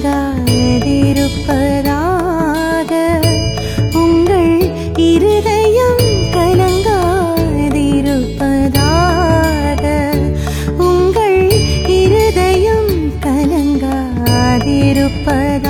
கலங்காதிருப்பதாக. உங்கள் இருதயம் கலங்காதிருப்பதாக. உங்கள் இருதயம் கலங்காதிருப்பதாக.